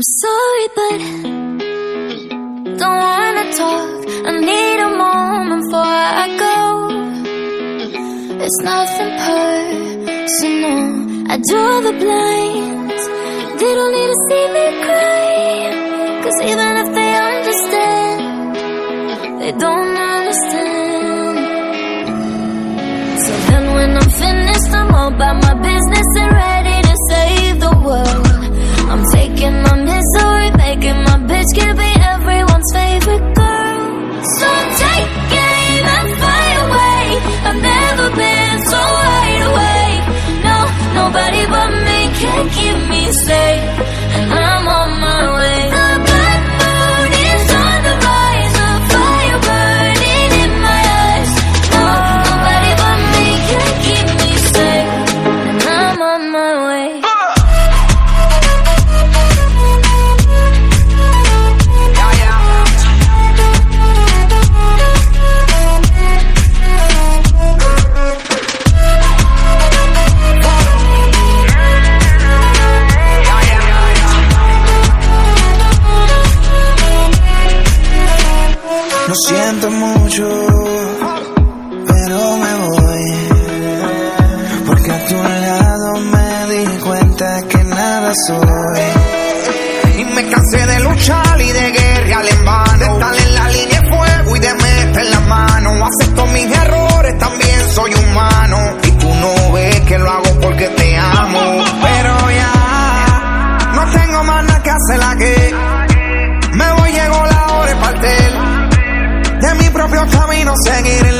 I'm sorry, but don't wanna talk. I need a moment before I go. It's nothing personal. I draw the blinds. They don't need to see me cry. Cause even if they understand, they don't understand. So then when I'm finished, I'm all by my business. Lo siento mucho, pero me voy. Porque a tu lado me di cuenta que nada soy. Y me cansé de luchar y de guerrear en vano. y no seguir it.